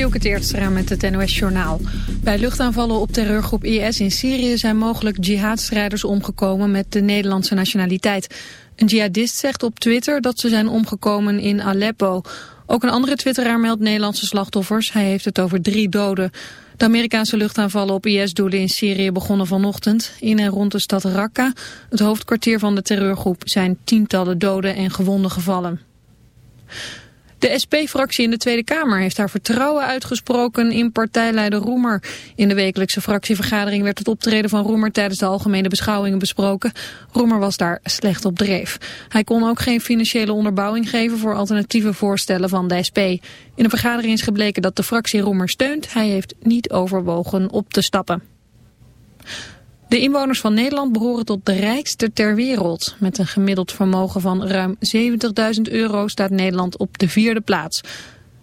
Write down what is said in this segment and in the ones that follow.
Dielke Teertstra met het NOS-journaal. Bij luchtaanvallen op terreurgroep IS in Syrië zijn mogelijk jihadstrijders omgekomen met de Nederlandse nationaliteit. Een jihadist zegt op Twitter dat ze zijn omgekomen in Aleppo. Ook een andere twitteraar meldt Nederlandse slachtoffers. Hij heeft het over drie doden. De Amerikaanse luchtaanvallen op IS-doelen in Syrië begonnen vanochtend. In en rond de stad Raqqa, het hoofdkwartier van de terreurgroep, zijn tientallen doden en gewonden gevallen. De SP-fractie in de Tweede Kamer heeft haar vertrouwen uitgesproken in partijleider Roemer. In de wekelijkse fractievergadering werd het optreden van Roemer tijdens de algemene beschouwingen besproken. Roemer was daar slecht op dreef. Hij kon ook geen financiële onderbouwing geven voor alternatieve voorstellen van de SP. In de vergadering is gebleken dat de fractie Roemer steunt. Hij heeft niet overwogen op te stappen. De inwoners van Nederland behoren tot de rijkste ter wereld. Met een gemiddeld vermogen van ruim 70.000 euro staat Nederland op de vierde plaats.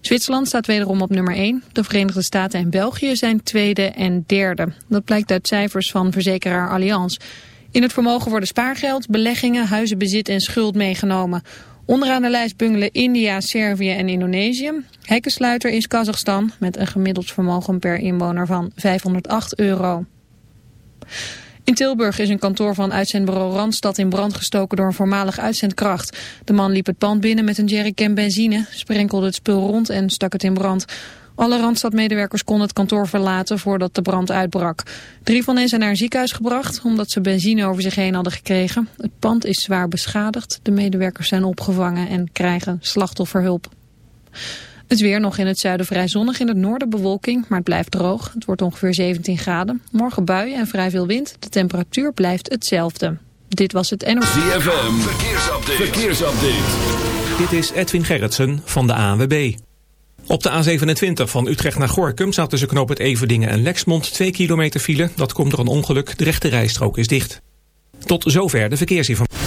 Zwitserland staat wederom op nummer 1. De Verenigde Staten en België zijn tweede en derde. Dat blijkt uit cijfers van verzekeraar Allianz. In het vermogen worden spaargeld, beleggingen, huizenbezit en schuld meegenomen. Onderaan de lijst bungelen India, Servië en Indonesië. Hekkensluiter is Kazachstan met een gemiddeld vermogen per inwoner van 508 euro. In Tilburg is een kantoor van uitzendbureau Randstad in brand gestoken door een voormalig uitzendkracht. De man liep het pand binnen met een jerrycan benzine, sprenkelde het spul rond en stak het in brand. Alle Randstad-medewerkers konden het kantoor verlaten voordat de brand uitbrak. Drie van hen zijn naar een ziekenhuis gebracht omdat ze benzine over zich heen hadden gekregen. Het pand is zwaar beschadigd. De medewerkers zijn opgevangen en krijgen slachtofferhulp. Het weer nog in het zuiden vrij zonnig, in het noorden bewolking, maar het blijft droog. Het wordt ongeveer 17 graden. Morgen buien en vrij veel wind. De temperatuur blijft hetzelfde. Dit was het NOS. ZFM, verkeersupdate. verkeersupdate. Dit is Edwin Gerritsen van de ANWB. Op de A27 van Utrecht naar Gorkum staat tussen knoop het Everdingen en Lexmond 2 kilometer file. Dat komt door een ongeluk. De rechte rijstrook is dicht. Tot zover de verkeersinformatie.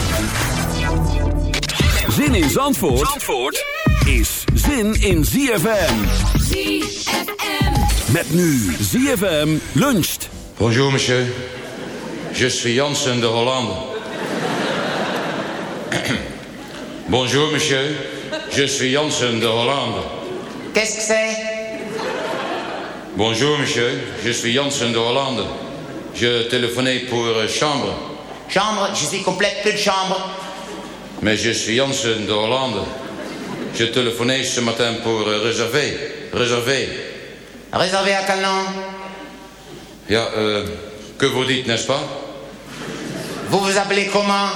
Zin in Zandvoort, Zandvoort is zin in ZFM. ZFM. Met nu ZFM luncht. Bonjour monsieur. Je suis Jansen de Hollande. Bonjour monsieur. Je suis Jansen de Hollande. Qu'est-ce que c'est Bonjour monsieur. Je suis Jansen de Hollande. Je téléphonais pour euh, chambre. Chambre, je suis complète, de chambre. Mais je suis Jansen de Hollande. Je téléphonais ce matin pour euh, réserver. Réserver. Réservé à quel nom? Ja, euh, que vous dites, n'est-ce pas? Vous vous appelez comment?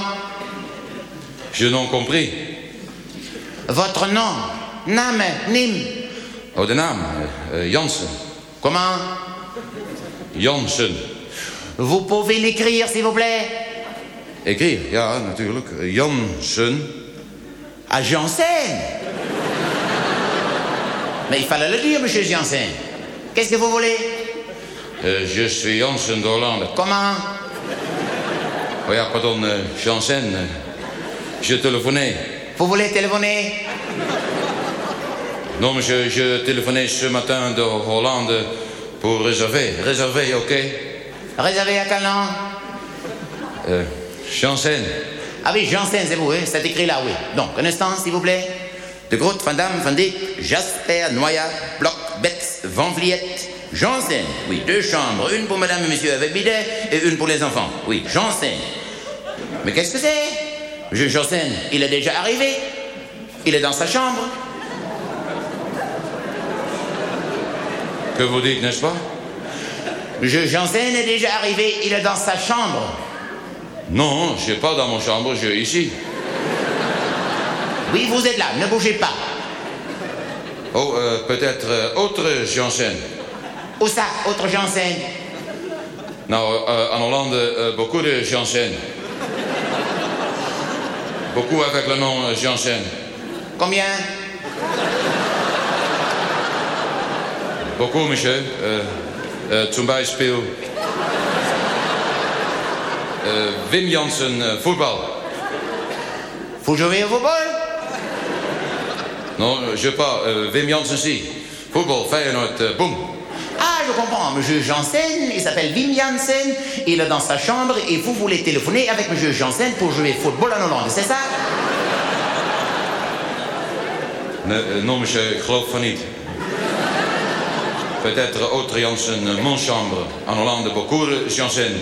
Je n'ai compris. Votre nom? Name, Nim. Oh, de naam. euh, Jansen. Comment? Jansen. Vous pouvez l'écrire, s'il vous plaît? Écrire, ja, natuurlijk. Jansen. À Janssen. Mais il fallait le dire, monsieur Janssen. Qu'est-ce que vous voulez? Euh, je suis Jansen de Hollande. Comment? Oh ja, pardon, euh, Jansen. euh, Je téléphonais. Vous voulez téléphoner? Non, monsieur, je téléphonais ce matin de Hollande pour réserver. Réserver, ok Réservé à quel nom? Euh, Janssen. Ah oui, Janssen, c'est vous, hein C'est écrit là, oui. Donc, un instant, s'il vous plaît. De Groot, Van Damme, Van Dijk, Jasper, Noya, Bloch, Betz, Van Vliet, Janssen. Oui, deux chambres. Une pour madame et monsieur avec bidet et une pour les enfants. Oui, Janssen. Mais qu'est-ce que c'est? Monsieur Janssen, il est déjà arrivé. Il est dans sa chambre. Que vous dites, n'est-ce pas? Monsieur Janssen est déjà arrivé. Il est dans sa chambre. Non, je suis pas dans mon chambre, je suis ici. Oui, vous êtes là. Ne bougez pas. Oh, euh, peut-être euh, autre Janssen. Où ça, autre Janssen? Nou, euh, en Hollande, beaucoup de Janssen. Beaucoup avec le nom Janssen. Combien? Beaucoup, monsieur. Zum Beispiel... Euh, Wim Jansen, euh, voetbal. Vous jouez au football Non, je pas. Wim Jansen, si. Voetbal, Feyenoord, boum. Ah, je comprends. Monsieur Janssen, il s'appelle Wim Janssen. Il est dans sa chambre et vous voulez téléphoner avec Monsieur Janssen pour jouer football en Hollande, c'est ça? Eh, non, monsieur, geloof van niet. Peut-être autre Jansen, euh, mon chambre. En Hollande, beaucoup de Jansen.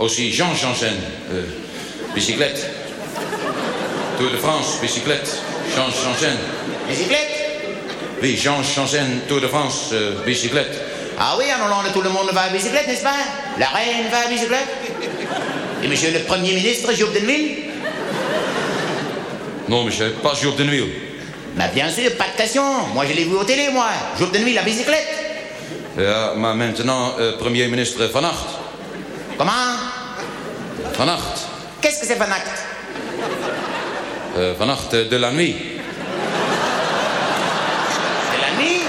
Aussi Jean Jansen. Euh, bicyclette. Tour de France, bicyclette. Jean Jansen. Bicyclette? Oui, Jean Jansen, Tour de France, euh, bicyclette. Ah oui, en Hollande, tout le monde va à bicyclette, n'est-ce pas? La reine va à bicyclette Et monsieur le Premier ministre, Job de Nuil Non, monsieur, pas Job de Nuil. Bah bien sûr, pas de question. Moi, je l'ai vu au télé, moi. Job de Nuil, la bicyclette. Ja, maar maintenant, euh, premier ministre Van Acht. Comment Van Acht. Qu'est-ce que c'est Van Act Euh, van Acht euh, de la nuit. De la nuit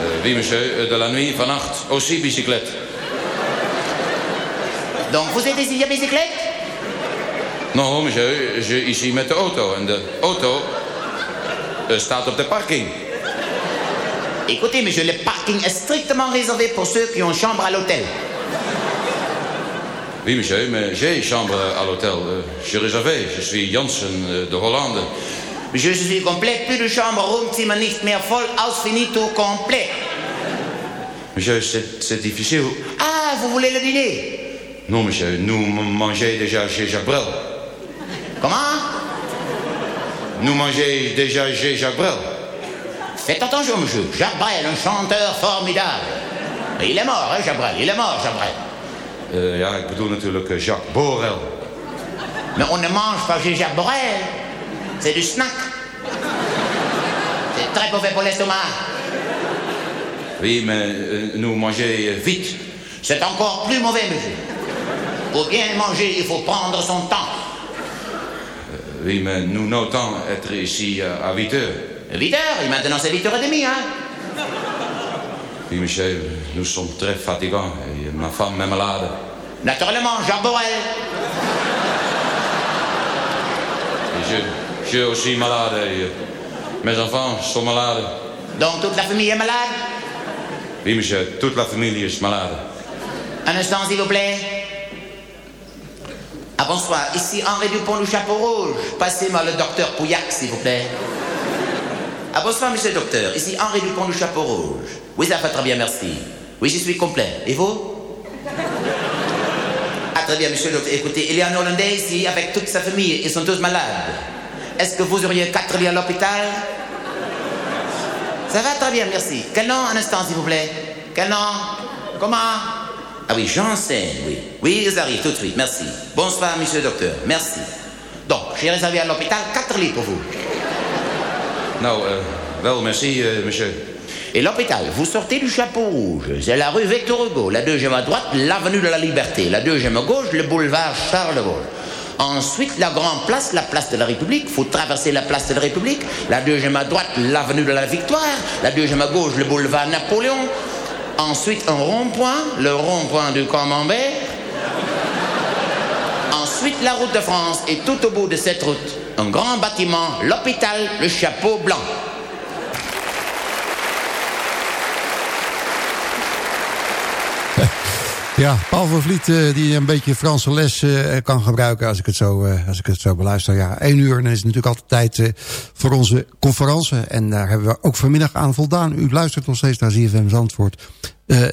Euh, oui, monsieur, de la nuit, Van Acht. Aussi bicyclette. Donc vous êtes ici à bicyclette Non, monsieur, je ici met de auto. En de auto staat op de parking. Écoutez, monsieur, le parking est strictement réservé pour ceux qui ont chambre à l'hôtel. Oui, monsieur, mais j'ai chambre à l'hôtel. Euh, J'ai réservé. Je suis Jansen euh, de Hollande. Je suis complet, plus de chambre, Roomzimmer nicht mehr voll, aus finito, complet. Monsieur, c'est difficile. Ah, vous voulez le dîner? Non, monsieur, nous m- mangez déjà chez Jacques Brel. Comment? Nous mangez déjà chez Jacques Brel. Faites attention, monsieur. Jacques Brel, un chanteur formidable. Il est mort, hein, Jacques Brel, il est mort, Jacques Brel. Eh, ja, ik bedoel natuurlijk eh, Jacques Borel. Mais on ne mange pas chez Jacques Borel. C'est du snack. C'est très mauvais pour l'estomac. Oui, mais euh, nous mangez euh, vite. C'est encore plus mauvais, monsieur. Pour bien manger, il faut prendre son temps. Oui, mais nous notons être ici euh, à 8 heures. 8 heures, et maintenant c'est 8 heures et demie, hein. Oui, monsieur, nous sommes très fatigants. Et ma femme est malade. Naturellement, Jacques Borel. Et je, je suis aussi malade. Et, mes enfants sont malades. Donc toute la famille est malade? Oui, monsieur, toute la famille est malade. Un instant, s'il vous plaît. Ah, bonsoir. Ici Henri Dupont du Chapeau Rouge. Passez-moi le docteur Pouillac, s'il vous plaît. Ah, bonsoir, monsieur le docteur. Ici Henri Dupont du Chapeau Rouge. Oui, ça va très bien, merci. Oui, je suis complet. Et vous? Ah, très bien, monsieur le docteur. Écoutez, il y a un Hollandais ici avec toute sa famille. Ils sont tous malades. Est-ce que vous auriez quatre lits à l'hôpital? Ça va très bien, merci. Quel nom Un instant, s'il vous plaît? Quel nom? Comment? Ah oui, Janssen, oui. Oui, ils arrivent tout de suite, merci. Bonsoir, monsieur le docteur, merci. Donc, j'ai réservé à l'hôpital quatre lits pour vous. Nou, eh, wel, merci, eh, monsieur. Et l'hôpital, vous sortez du chapeau rouge. C'est la rue Victor Hugo. La deuxième à droite, l'avenue de la Liberté. La deuxième à gauche, le boulevard Charles de Gaulle. Ensuite, la grande place, la place de la République. faut traverser la place de la République. La deuxième à droite, l'avenue de la Victoire. La deuxième à gauche, le boulevard Napoléon. Ensuite, un rond-point, le rond-point du Camembert. Ensuite, la route de France. Et tout au bout de cette route, un grand bâtiment, l'hôpital, le chapeau blanc. Ja, Paul van Vliet eh, die een beetje Franse les eh, kan gebruiken als ik het zo, eh, als ik het zo beluister. Ja, één uur dan is natuurlijk altijd tijd voor onze conferentie. En daar hebben we ook vanmiddag aan voldaan. U luistert nog steeds naar ZFM Zandvoort.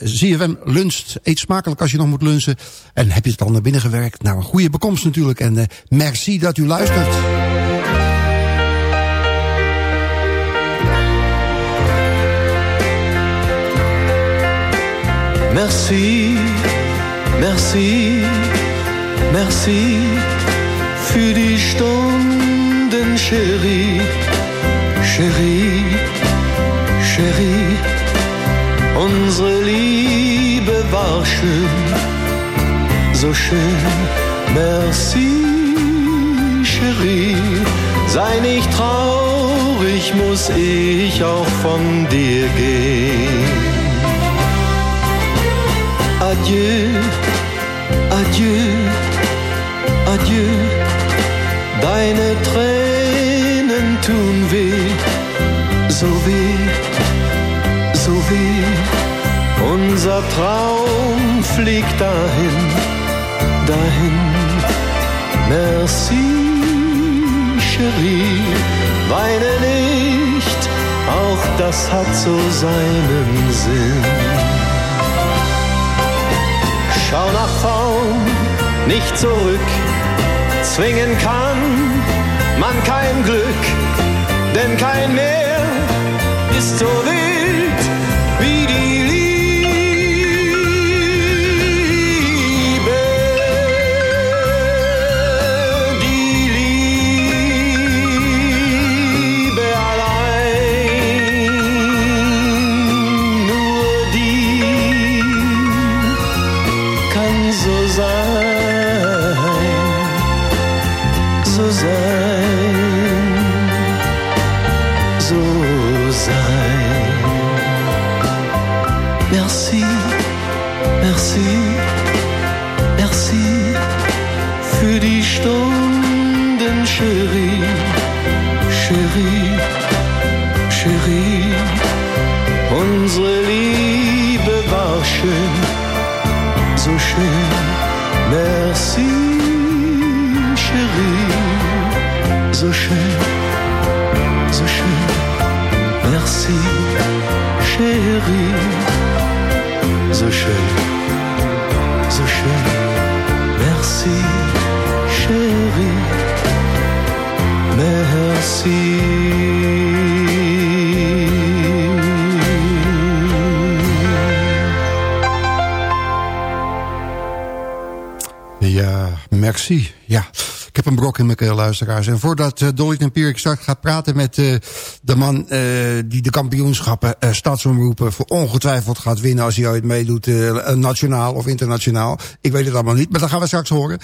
ZFM luncht. Eet smakelijk als je nog moet lunchen. En heb je het al naar binnen gewerkt? Nou, een goede bekomst natuurlijk. En merci dat u luistert. Merci, merci, merci für die Stunden, Chérie, Chérie, Chérie. Unsere Liebe war schön, so schön. Merci, Chérie. Sei nicht traurig, muss ich auch von dir gehen. Adieu, adieu, adieu. Deine Tränen tun weh, so weh, so weh. Unser Traum fliegt dahin, dahin. Merci, Cherie, weine nicht, auch das hat so seinen Sinn. Schau nach vorn, nicht zurück. Zwingen kann man kein Glück, denn kein Meer ist so wild Ja, merci. Ja, ik heb een brok in mijn keel, luisteraars. En voordat uh, Dolly Tempierik straks gaat praten met uh, de man uh, die de kampioenschappen stadsomroepen... voor ongetwijfeld gaat winnen als hij ooit meedoet, nationaal of internationaal. Ik weet het allemaal niet, maar dat gaan we straks horen.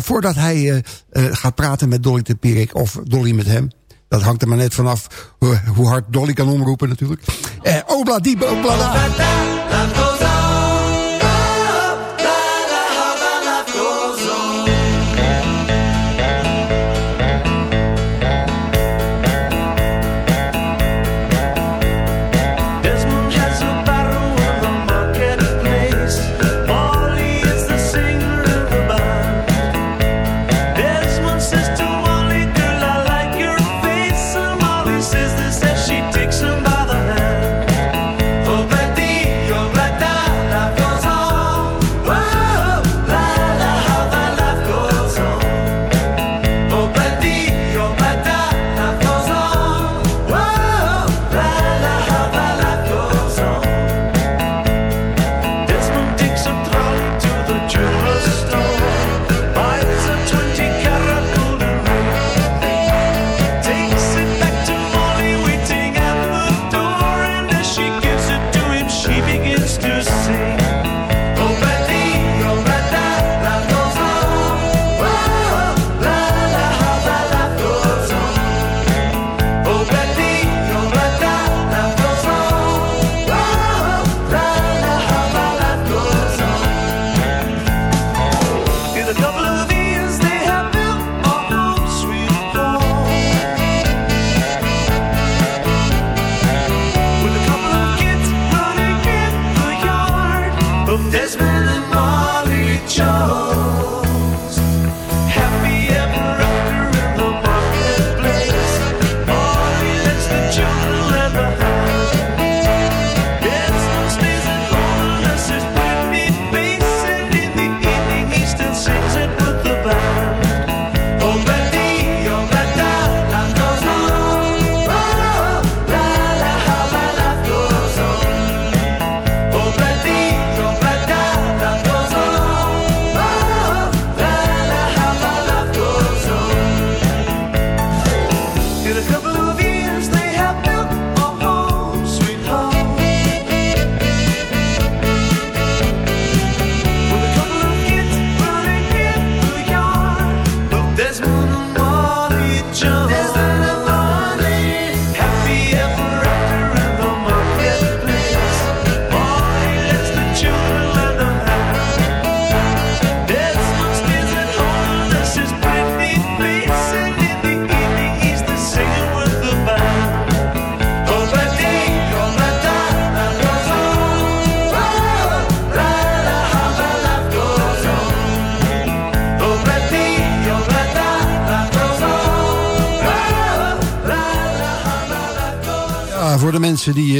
Voordat hij gaat praten met Dolly Tempierik of Dolly met hem... Dat hangt er maar net vanaf hoe, hoe hard Dolly kan omroepen natuurlijk. Die obla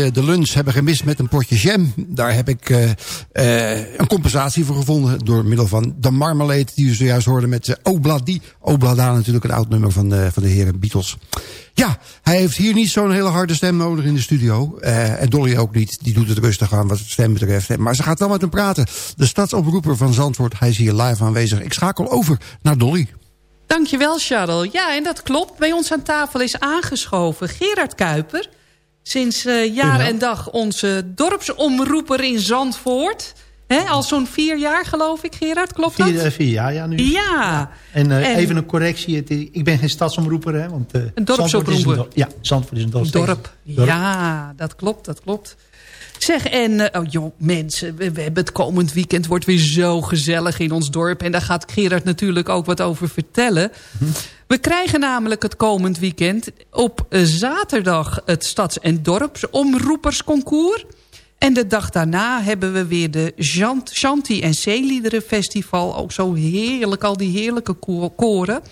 eh, de lunch hebben gemist met een potje jam... daar heb ik eh, eh, een compensatie voor gevonden... door middel van de marmalade die u zojuist hoorde met Obladi. Oblada natuurlijk een oud nummer van, de van de heren Beatles. Ja, hij heeft hier niet zo'n hele harde stem nodig in de studio. en Dolly ook niet, die doet het rustig aan wat het stem betreft. Maar ze gaat wel met hem praten. De stadsomroeper van Zandvoort, hij is hier live aanwezig. Ik schakel over naar Dolly. Dankjewel, Charles. Ja, en dat klopt. Bij ons aan tafel is aangeschoven Gerard Kuiper. Sinds uh, jaar en dag onze dorpsomroeper in Zandvoort. He, al zo'n vier jaar geloof ik, Gerard. Klopt dat? Vier, vier jaar, ja. Nu. Ja. En, uh, en, even een correctie. Het, ik ben geen stadsomroeper, hè. Want, uh, een dorpsomroeper. Een, ja, Zandvoort is een dorp. dorp. dorp. Ja, dat klopt, dat klopt. Zeg, en oh, joh, mensen, we, we, hebben het komend weekend... wordt weer zo gezellig in ons dorp. En daar gaat Gerard natuurlijk ook wat over vertellen. Hm. We krijgen namelijk het komend weekend op zaterdag... het Stads- en Dorpsomroepersconcours. En de dag daarna hebben we weer de Shanti en Zeeliederenfestival. Ook zo heerlijk, al die heerlijke koren.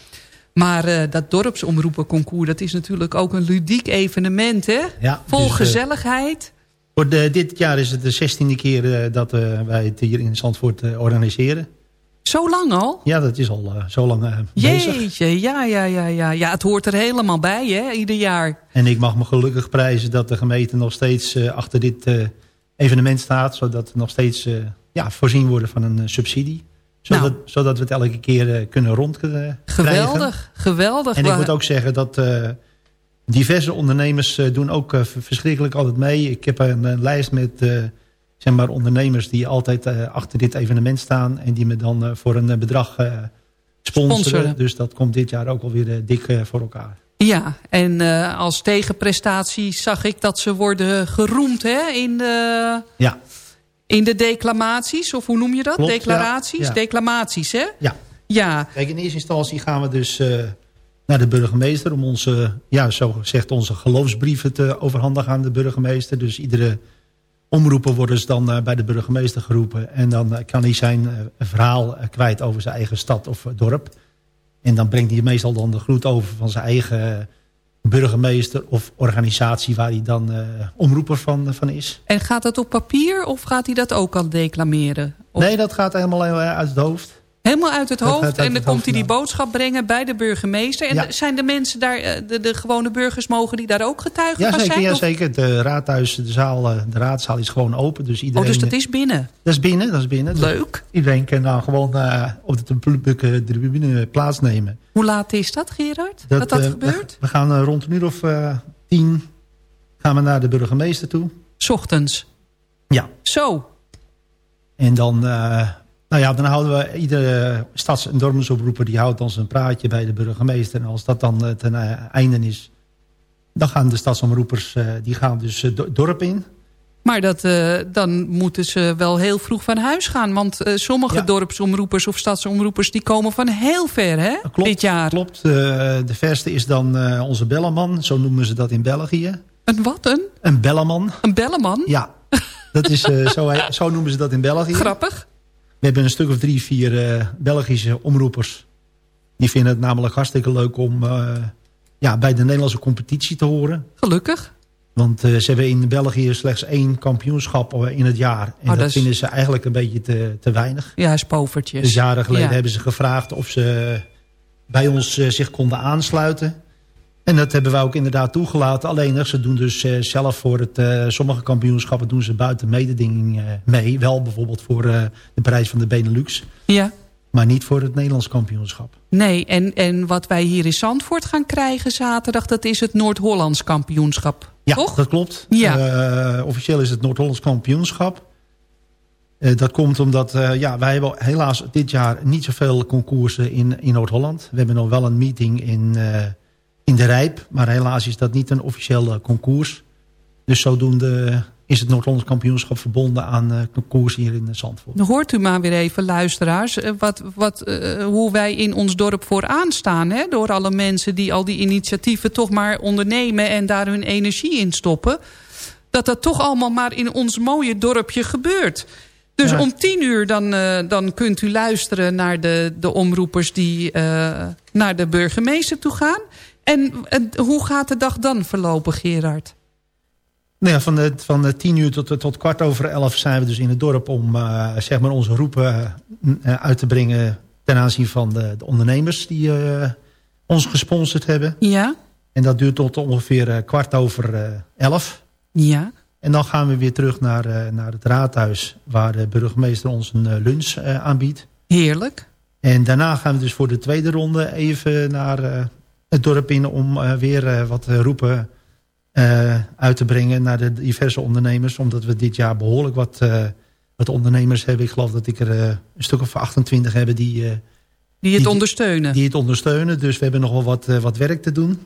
Maar uh, dat dorpsomroepenconcours, dat is natuurlijk ook een ludiek evenement, hè? Ja, Vol dus, gezelligheid. Voor de, dit jaar is het de zestiende keer uh, dat wij het hier in Zandvoort organiseren. Zo lang al? Ja, dat is al zo lang bezig. Jeetje, ja, ja, ja, ja. Ja, het hoort er helemaal bij, hè, ieder jaar. En ik mag me gelukkig prijzen dat de gemeente nog steeds achter dit evenement staat. Zodat we nog steeds ja, voorzien worden van een subsidie zodat, nou. zodat we het elke keer uh, kunnen rondkrijgen. Geweldig, geweldig. En ik moet ook zeggen dat uh, diverse ondernemers uh, doen ook verschrikkelijk altijd mee. Ik heb een, een lijst met zeg maar ondernemers die altijd achter dit evenement staan. En die me dan voor een bedrag sponsoren. sponsoren. Dus dat komt dit jaar ook alweer dik voor elkaar. Ja, en als tegenprestatie zag ik dat ze worden geroemd hè, in de... Ja. In de declamaties, of hoe noem je dat? Klopt, declaraties? Ja, ja. Declamaties, hè? Ja. Ja. Kijk, in eerste instantie gaan we dus uh, naar de burgemeester... om onze, ja, zo gezegd, onze geloofsbrieven te overhandigen aan de burgemeester. Dus iedere omroepen worden dus dan uh, bij de burgemeester geroepen. En dan uh, kan hij zijn verhaal kwijt over zijn eigen stad of dorp. En dan brengt hij meestal dan de groet over van zijn eigen burgemeester of organisatie waar hij dan omroeper van, van is. En gaat dat op papier of gaat hij dat ook al declameren? Of... Nee, dat gaat helemaal uit het hoofd. Helemaal uit het hoofd uit en dan komt hij die boodschap brengen bij de burgemeester. En ja. zijn de mensen daar, de, de, gewone burgers, mogen die daar ook getuigen ja, van zeker, zijn? Ja, zeker. De raadhuis, de, zaal, de raadzaal is gewoon open. Dus iedereen, oh, dus dat is binnen? Dat is binnen, dat is binnen. Leuk. Dus iedereen kan dan gewoon uh, op de publieke tribune plaatsnemen. Hoe laat is dat, Gerard? Dat dat, dat uh, gebeurt? We, we gaan uh, rond een uur of tien gaan we naar de burgemeester toe. Ochtends? Ja. Zo. En dan... Nou ja, dan houden we iedere stads- en dorpsomroeper... die houdt ons een praatje bij de burgemeester. En als dat dan ten einde is... dan gaan de stadsomroepers die gaan dus het dorp in. Maar dat, uh, dan moeten ze wel heel vroeg van huis gaan. Want uh, sommige ja. dorpsomroepers of stadsomroepers... die komen van heel ver, hè? Klopt, dit jaar. Klopt. Uh, de verste is dan onze belleman. Zo noemen ze dat in België. Een wat, een? Een belleman. Een belleman? Ja. Dat is, zo, zo noemen ze dat in België. Grappig. We hebben een stuk of drie, vier uh, Belgische omroepers. Die vinden het namelijk hartstikke leuk om uh, ja, bij de Nederlandse competitie te horen. Gelukkig. Want uh, ze hebben in België slechts één kampioenschap in het jaar. En oh, dat, dat is... vinden ze eigenlijk een beetje te, te weinig. Ja, spovertjes. Dus jaren geleden ja. hebben ze gevraagd of ze bij ons zich konden aansluiten. En dat hebben wij ook inderdaad toegelaten. Alleen ze doen dus uh, zelf voor het, uh, sommige kampioenschappen doen ze buiten mededinging uh, mee. Wel bijvoorbeeld voor de prijs van de Benelux. Ja. Maar niet voor het Nederlands kampioenschap. Nee, en, en wat wij hier in Zandvoort gaan krijgen zaterdag... dat is het Noord-Hollands kampioenschap. Ja, toch? dat klopt. Ja. officieel is het Noord-Hollands kampioenschap. dat komt omdat ja, wij hebben helaas dit jaar niet zoveel concoursen in, in Noord-Holland. We hebben nog wel een meeting in in de Rijp. Maar helaas is dat niet een officieel concours. Dus zodoende is het Noord-Hollands kampioenschap verbonden aan uh, concours hier in Zandvoort. Dan hoort u maar weer even, luisteraars, wat, wat, uh, hoe wij in ons dorp vooraan staan. Hè? Door alle mensen die al die initiatieven toch maar ondernemen en daar hun energie in stoppen. Dat dat toch allemaal maar in ons mooie dorpje gebeurt. Dus ja. om tien uur dan, uh, dan kunt u luisteren naar de, de omroepers die naar de burgemeester toe gaan. En, en, hoe gaat de dag dan verlopen, Gerard? Nou ja, van, de, van de tien uur tot, tot kwart over elf zijn we dus in het dorp... om eh, zeg maar onze roepen eh, uit te brengen ten aanzien van de, de ondernemers... die eh, ons gesponsord hebben. Ja, En dat duurt tot ongeveer kwart over elf. ja. En dan gaan we weer terug naar, naar het raadhuis... waar de burgemeester ons een lunch aanbiedt. Heerlijk. En daarna gaan we dus voor de tweede ronde even naar het dorp in... om eh, weer eh, wat eh, roepen uit te brengen naar de diverse ondernemers. Omdat we dit jaar behoorlijk wat, wat ondernemers hebben. Ik geloof dat ik er een stuk of 28 hebben die... Die het ondersteunen. Die het ondersteunen. Dus we hebben nog wel wat, wat werk te doen.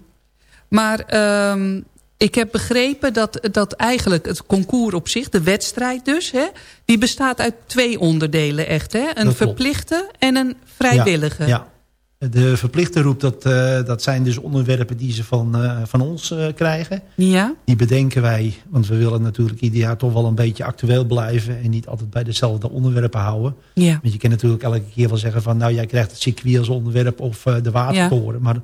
Maar ehm, ik heb begrepen dat, dat eigenlijk het concours op zich, de wedstrijd dus... Hè, die bestaat uit twee onderdelen echt. Hè? Een Dat klopt. verplichte en een vrijwillige. Ja, ja. De verplichte roep, dat, eh, dat zijn dus onderwerpen die ze van, eh, van ons eh, krijgen. Ja? Die bedenken wij, want we willen natuurlijk ieder jaar toch wel een beetje actueel blijven... en niet altijd bij dezelfde onderwerpen houden. Ja. Want je kan natuurlijk elke keer wel zeggen van... nou, jij krijgt het circuit als onderwerp of de watertoren. Maar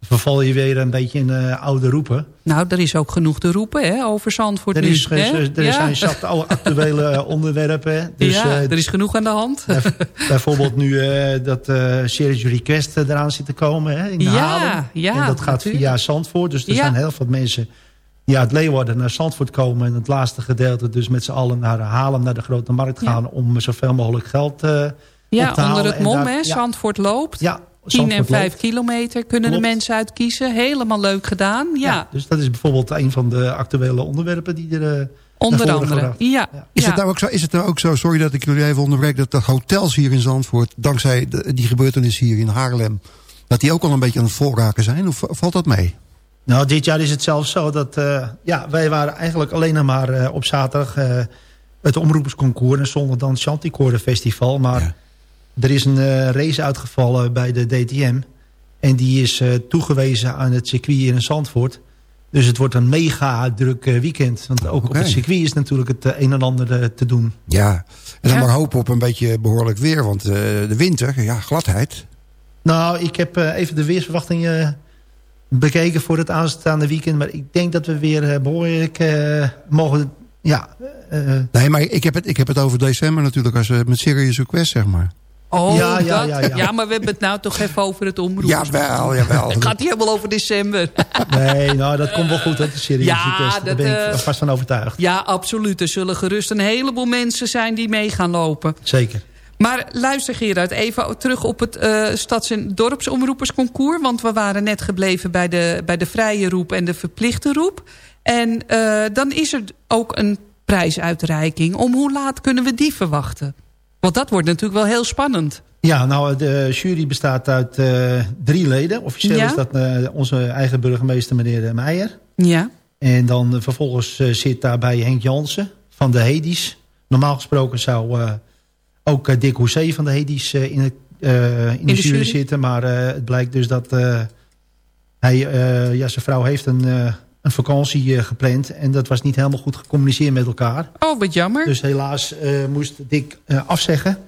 verval je weer een beetje in eh, oude roepen. Nou, er is ook genoeg te roepen hè, over Zandvoort Er, nu. hè? er Ja. zijn zat actuele eh, onderwerpen. Dus, ja, eh, er is genoeg aan de hand. Bijvoorbeeld nu eh, dat Series Request eraan zit te komen hè, in Ja, ja, en dat gaat natuurlijk. via Zandvoort. Dus er zijn heel veel mensen die uit Leeuwarden naar Zandvoort komen. En het laatste gedeelte dus met z'n allen naar Haarlem, naar de Grote Markt gaan... om zoveel mogelijk geld Ja, onder halen. het mom, hè, Zandvoort loopt. Ja, 10 en Zandvoort 5 loopt. kilometer kunnen Klopt. de mensen uitkiezen. Helemaal leuk gedaan. Ja, Dus dat is bijvoorbeeld een van de actuele onderwerpen die er eh, onder andere. Ja, Is, ja. het nou ook zo, is het nou ook zo, sorry dat ik jullie even onderbreek... dat de hotels hier in Zandvoort, dankzij de- die gebeurtenis hier in Haarlem... dat die ook al een beetje aan het volraken zijn? Of valt dat mee? Nou, dit jaar is het zelfs zo dat... eh, ja, wij waren eigenlijk alleen maar eh, op zaterdag... eh, het omroepersconcours en zondag dan het Chanticore Festival. Maar er is een eh, race uitgevallen bij de DTM. En die is eh, toegewezen aan het circuit in Zandvoort. Dus het wordt een mega druk eh, weekend. Want ook op het circuit is natuurlijk het een en ander te doen. Ja, en dan Ja. maar hopen op een beetje behoorlijk weer. Want de winter, ja, gladheid. Nou, ik heb even de weersverwachting bekeken voor het aanstaande weekend. Maar ik denk dat we weer eh, behoorlijk eh, mogen... Ja, Nee, maar ik heb het, ik heb het over december natuurlijk, als, we met Serious Request, zeg maar. Oh, Ja, ja, dat. ja, ja. maar we hebben het nou toch even over het omroep. Jawel, jawel. Het gaat niet helemaal over december. nee, nou, dat komt wel goed. Dat is serieus. Ja. Daar dat, ben ik eh, vast van overtuigd. Ja, absoluut. Er zullen gerust een heleboel mensen zijn die mee gaan lopen. Zeker. Maar luister Gerard, even terug op het eh, stads- en dorpsomroepersconcours. Want we waren net gebleven bij de, bij de vrije roep en de verplichte roep. En eh, dan is er ook een prijsuitreiking. Om hoe laat kunnen we die verwachten? Want dat wordt natuurlijk wel heel spannend. Ja, nou, de jury bestaat uit eh, drie leden. Officieel Ja. is dat eh, onze eigen burgemeester, meneer Meijer. Ja. En dan eh, vervolgens eh, zit daarbij Henk Jansen van de Hedis. Normaal gesproken zou eh, ook eh, Dick Hoezee van de Hedis eh, in, het, eh, in, de, de jury, jury. zitten. Maar eh, het blijkt dus dat eh, hij, eh, ja, zijn vrouw heeft een, eh, een vakantie eh, gepland. En dat was niet helemaal goed gecommuniceerd met elkaar. Oh, wat jammer. Dus helaas eh, moest Dick eh, afzeggen.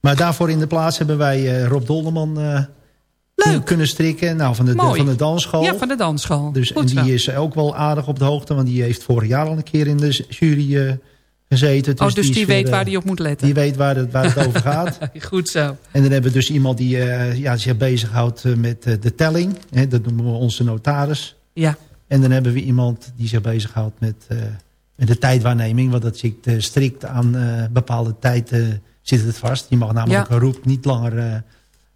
Maar daarvoor in de plaats hebben wij Rob Dolderman eh, kunnen strikken. Nou, van de, van de dansschool. Ja, van de dansschool. Dus, en zo. die is ook wel aardig op de hoogte. Want die heeft vorig jaar al een keer in de jury gezeten. oh, dus die, weet weer, waar hij op moet letten. Die weet waar het, waar het over gaat. Goed zo. En dan hebben we dus iemand die ja, zich bezighoudt met de telling. Hè, dat noemen we onze notaris. Ja. En dan hebben we iemand die zich bezighoudt met, eh, met de tijdwaarneming. Want dat zit eh, strikt aan eh, bepaalde tijd zit het vast. Je mag namelijk Ja. een roep niet langer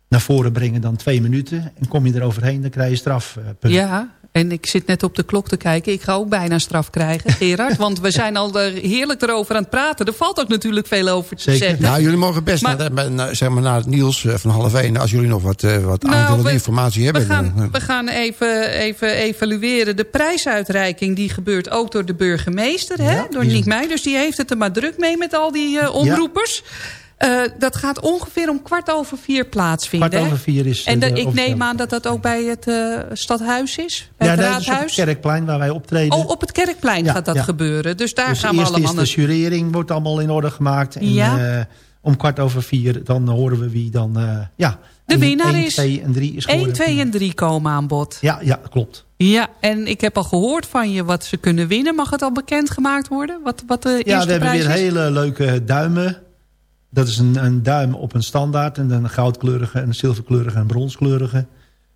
naar voren brengen dan twee minuten. En kom je er overheen, dan krijg je strafpunt. Ja, en ik zit net op de klok te kijken. Ik ga ook bijna straf krijgen, Gerard. want we zijn al er heerlijk erover aan het praten. Er valt ook natuurlijk veel over te zeggen. Nou, jullie mogen best Maar- naar, zeg maar, naar het nieuws eh, van half één. Als jullie nog wat, eh, wat Nou, aanvullende we- informatie We hebben. gaan, dan, eh, we gaan even, even evalueren. De prijsuitreiking die gebeurt ook door de burgemeester. Hè? Door die is- Niek Meij. Dus die heeft het er maar druk mee met al die eh, omroepers. Eh, dat gaat ongeveer om kwart over vier plaatsvinden. Kwart over vier is, eh, En de- de ik neem aan dat dat ook bij het eh, stadhuis is? Bij Ja, het dat is op raadhuis? het Kerkplein waar wij optreden. Oh, op het Kerkplein Ja, gaat dat ja. gebeuren. Dus daar dus gaan we eerst allemaal... is de jurering wordt allemaal in orde gemaakt. En Ja. eh, om kwart over vier dan horen we wie dan... eh, ja, De winnaar 1, is 2 en 3 is 1, geworden. 2 en 3 komen aan bod. Ja, ja, klopt. Ja, en ik heb al gehoord van je wat ze kunnen winnen. Mag het al bekendgemaakt worden? Wat, wat de Ja, eerste we hebben weer is? hele leuke duimen. Dat is een, een duim op een standaard. En dan een goudkleurige, een zilverkleurige en een bronskleurige.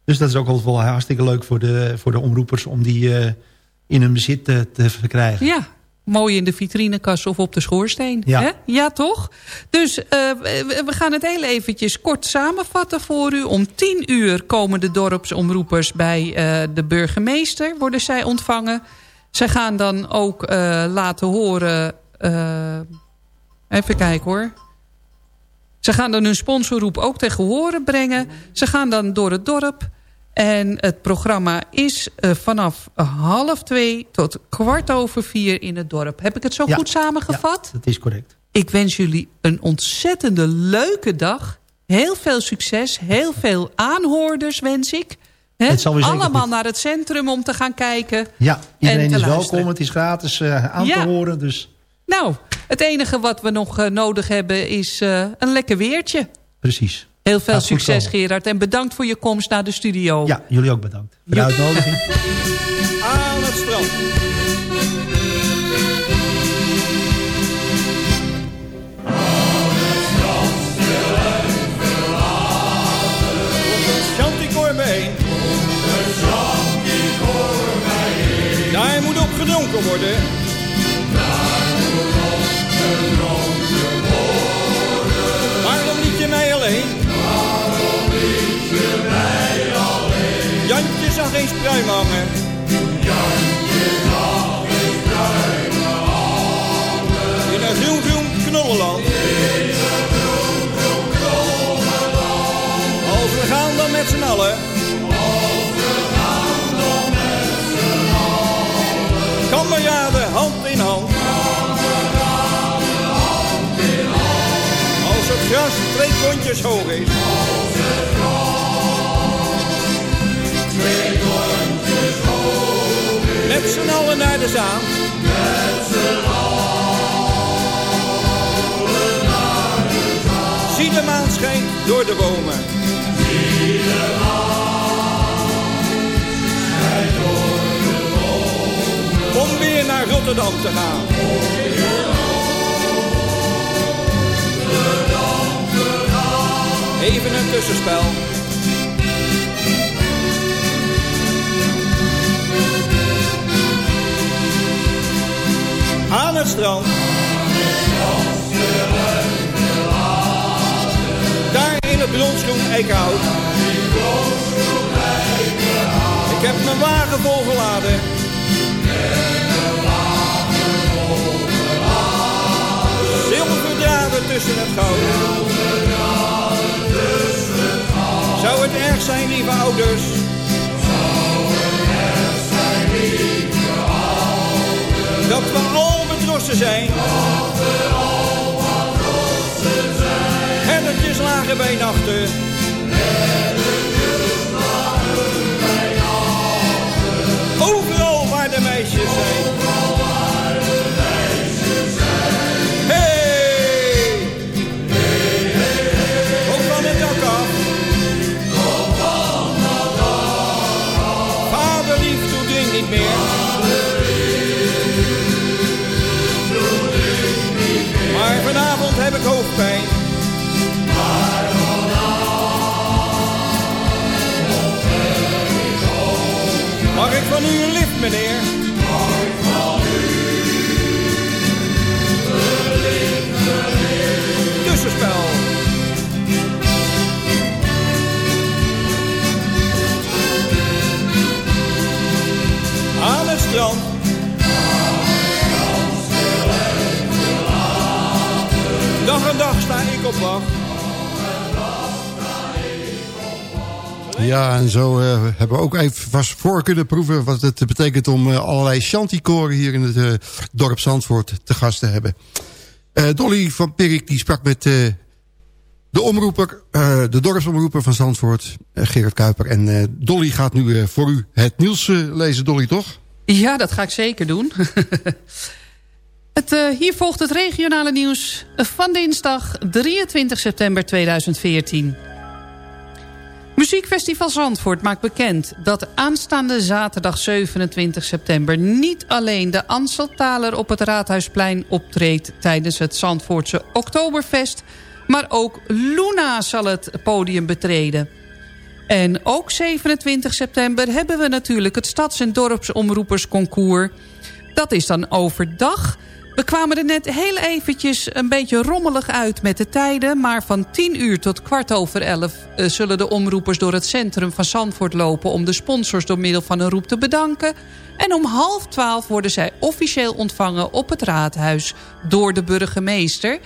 Dus dat is ook altijd wel hartstikke leuk voor de, voor de omroepers... om die eh, in hun bezit te, te verkrijgen. Ja, mooi in de vitrinekast of op de schoorsteen. Ja. Hè? ja toch? Dus eh, we gaan het heel eventjes kort samenvatten voor u. Om tien uur komen de dorpsomroepers bij eh, de burgemeester. Worden zij ontvangen. Zij gaan dan ook eh, laten horen... eh, even kijken hoor. Ze gaan dan hun sponsorroep ook tegen horen brengen. Ze gaan dan door het dorp. En het programma is eh, vanaf half twee tot kwart over vier in het dorp. Heb ik het zo Ja. goed samengevat? Dat is correct. Ik wens jullie een ontzettende leuke dag. Heel veel succes. Heel veel aanhoorders wens ik. Het zal weer Allemaal naar het centrum om te gaan kijken. Ja, iedereen is luisteren. welkom. Het is gratis eh, aan Ja. te horen. Dus Nou, het enige wat we nog eh, nodig hebben is eh, een lekker weertje. precies. Heel veel Gaat succes. Gerard. En bedankt voor je komst naar de studio. Ja, jullie ook bedankt voor de uitnodiging. Aan het strand. Daar moet op gedronken worden. Liet je mij alleen? Jantje zag eens pruim hangen. In een groen groen knollenland. Als we gaan dan met z'n allen. Kameraden hand in twee kontjes hoog is. Met z'n allen naar de zaan. Zie de maan schijnt door de bomen. Om weer naar Rotterdam te gaan. Even een tussenspel. Aan het strand. Daar in het bronsgroen eikenhout. Ik heb mijn wagen volgeladen. Zilverdraden tussen het goud. Zou het erg zijn, lieve ouders? Dat we al bedrossen zijn. Herdertjes lagen bij nachten. Overal waar de meisjes zijn. Meneer? Aan het strand. Dag en dag sta ik op wacht. Ja, en zo eh, hebben we ook even vast voor kunnen proeven... wat het betekent om eh, allerlei shantykoren hier in het eh, dorp Zandvoort te gast te hebben. Eh, Dolly van Perik die sprak met de omroeper, de dorpsomroeper van Zandvoort, Gerard Kuiper. En Dolly gaat nu voor u het nieuws lezen, Dolly, toch? Ja, dat ga ik zeker doen. het, hier volgt het regionale nieuws van dinsdag 23 september 2014. Muziekfestival Zandvoort maakt bekend dat aanstaande zaterdag 27 september... niet alleen de Anseltaler op het Raadhuisplein optreedt... tijdens het Zandvoortse Oktoberfest... maar ook Luna zal het podium betreden. En ook 27 september hebben we natuurlijk het Stads- en Dorpsomroepersconcours. Dat is dan overdag... We kwamen er net heel eventjes een beetje rommelig uit met de tijden... maar van 10 uur tot kwart over 11 uh, zullen de omroepers door het centrum van Zandvoort lopen... om de sponsors door middel van een roep te bedanken. En om half 12 worden zij officieel ontvangen op het raadhuis door de burgemeester...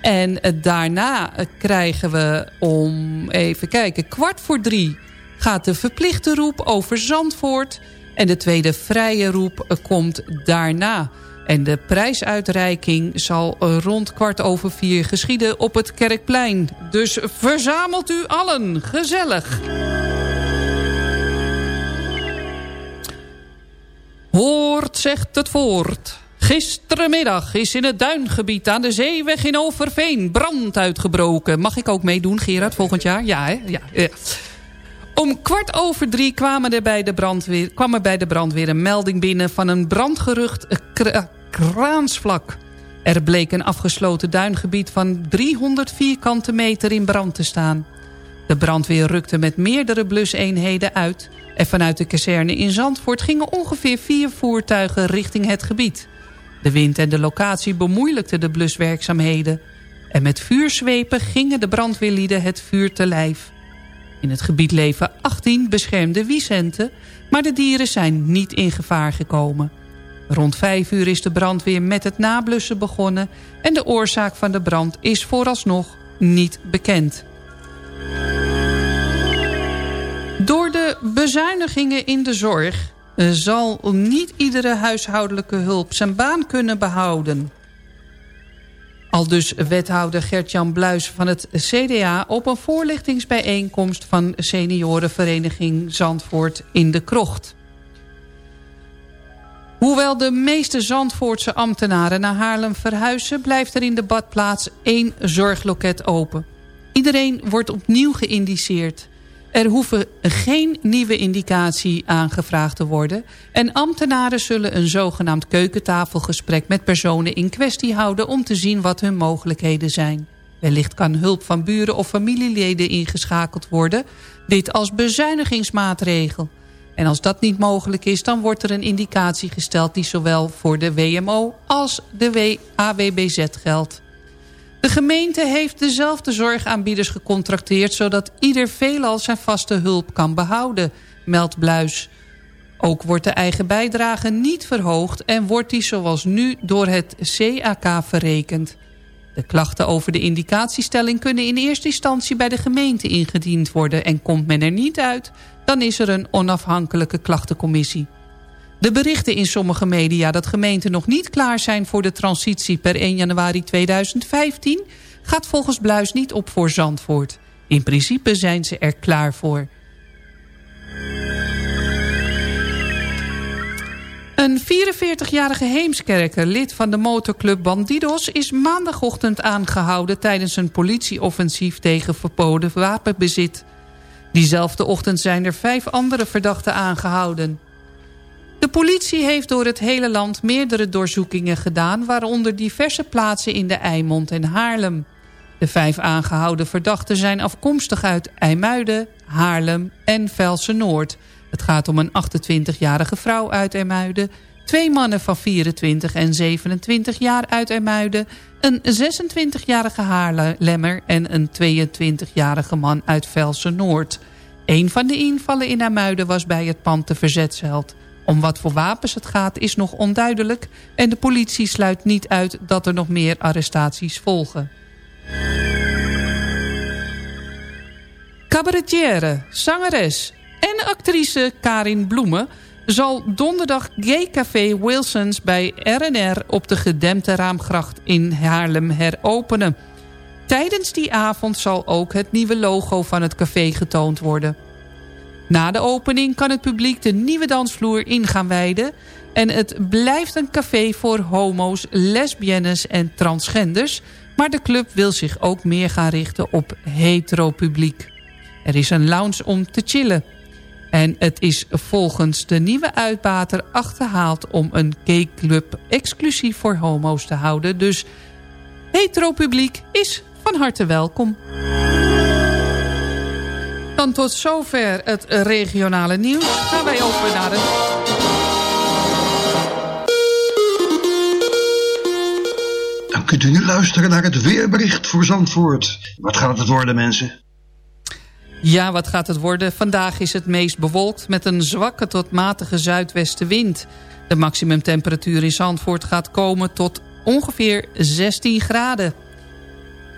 En uh, daarna uh, krijgen we om, even kijken, kwart voor drie... gaat de verplichte roep over Zandvoort... en de tweede vrije roep komt daarna... En de prijsuitreiking zal rond kwart over vier geschieden op het Kerkplein. Dus verzamelt u allen. Gezellig. Hoort zegt het voort. Gisterenmiddag is in het duingebied aan de zeeweg in Overveen brand uitgebroken. Mag ik ook meedoen, Gerard, volgend jaar? Ja, hè? Ja, ja. Om kwart over drie kwam er, bij de brandweer, kwam er bij de brandweer een melding binnen... van een brandgerucht kraansvlak. Er bleek een afgesloten duingebied van 300 vierkante meter in brand te staan. De brandweer rukte met meerdere bluseenheden uit... en vanuit de kazerne in Zandvoort gingen ongeveer vier voertuigen richting het gebied. De wind en de locatie bemoeilijkten de bluswerkzaamheden... en met vuurzwepen gingen de brandweerlieden het vuur te lijf. In het gebied leven 18 beschermde wiesenten... maar de dieren zijn niet in gevaar gekomen. Rond vijf uur is de brandweer met het nablussen begonnen... en de oorzaak van de brand is vooralsnog niet bekend. Door de bezuinigingen in de zorg... zal niet iedere huishoudelijke hulp zijn baan kunnen behouden. Al dus wethouder Gert-Jan Bluis van het CDA... op een voorlichtingsbijeenkomst van seniorenvereniging Zandvoort in de Krocht. Hoewel de meeste Zandvoortse ambtenaren naar Haarlem verhuizen... blijft er in de badplaats één zorgloket open. Iedereen wordt opnieuw geïndiceerd. Er hoeven geen nieuwe indicatie aangevraagd te worden... en ambtenaren zullen een zogenaamd keukentafelgesprek... met personen in kwestie houden om te zien wat hun mogelijkheden zijn. Wellicht kan hulp van buren of familieleden ingeschakeld worden... dit als bezuinigingsmaatregel. En als dat niet mogelijk is, dan wordt er een indicatie gesteld... die zowel voor de WMO als de AWBZ geldt. De gemeente heeft dezelfde zorgaanbieders gecontracteerd... zodat ieder veelal zijn vaste hulp kan behouden, meldt Bluis. Ook wordt de eigen bijdrage niet verhoogd... en wordt die zoals nu door het CAK verrekend. De klachten over de indicatiestelling kunnen in eerste instantie bij de gemeente ingediend worden... en komt men er niet uit, dan is er een onafhankelijke klachtencommissie. De berichten in sommige media dat gemeenten nog niet klaar zijn voor de transitie per 1 januari 2015... gaat volgens Bluis niet op voor Zandvoort. In principe zijn ze er klaar voor. Een 44-jarige Heemskerker, lid van de motorclub Bandidos... is maandagochtend aangehouden tijdens een politieoffensief tegen verboden wapenbezit. Diezelfde ochtend zijn er vijf andere verdachten aangehouden. De politie heeft door het hele land meerdere doorzoekingen gedaan... waaronder diverse plaatsen in de Eimond en Haarlem. De vijf aangehouden verdachten zijn afkomstig uit IJmuiden, Haarlem en Velsen-Noord... Het gaat om een 28-jarige vrouw uit Ermuiden... twee mannen van 24 en 27 jaar uit Ermuiden... een 26-jarige Haarlemmer en een 22-jarige man uit Velsen-Noord. Een van de invallen in Ermuiden was bij het pand verzetsheld. Om wat voor wapens het gaat is nog onduidelijk... en de politie sluit niet uit dat er nog meer arrestaties volgen. Cabaretière, zangeres en actrice Karin Bloemen zal donderdag Gaycafé Wilsons bij RNR op de gedempte Raamgracht in Haarlem heropenen. Tijdens die avond zal ook het nieuwe logo van het café getoond worden. Na de opening kan het publiek de nieuwe dansvloer in gaan wijden... en het blijft een café voor homo's, lesbiennes en transgenders... maar de club wil zich ook meer gaan richten op hetero publiek. Er is een lounge om te chillen. En het is volgens de nieuwe uitbater achterhaald om een gayclub exclusief voor homo's te houden. Dus hetero publiek is van harte welkom. Dan tot zover het regionale nieuws. Gaan wij over naar het... Dan kunt u nu luisteren naar het weerbericht voor Zandvoort. Wat gaat het worden, mensen? Ja, wat gaat het worden? Vandaag is het meest bewolkt met een zwakke tot matige zuidwestenwind. De maximumtemperatuur in Zandvoort gaat komen tot ongeveer 16 graden.